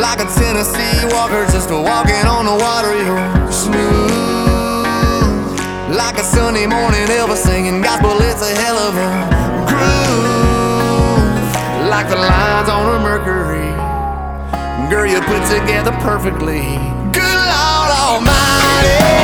Like a Tennessee walker, just walking on the water. You're smooth. Like a Sunday morning Elvis singing gospel, it's a hell of a groove. Like the lines on a Mercury. Girl, you put together perfectly. Good Lord Almighty.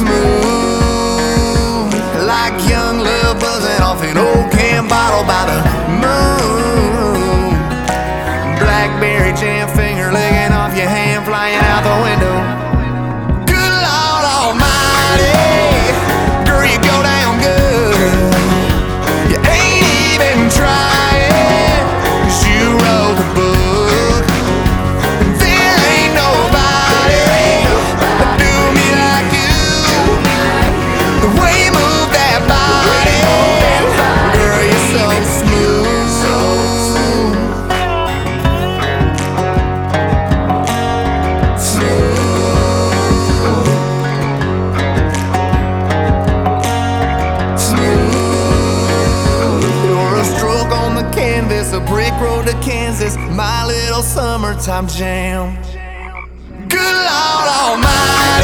Smooth. It's a brick road to Kansas, my little summertime jam. Good Lord Almighty.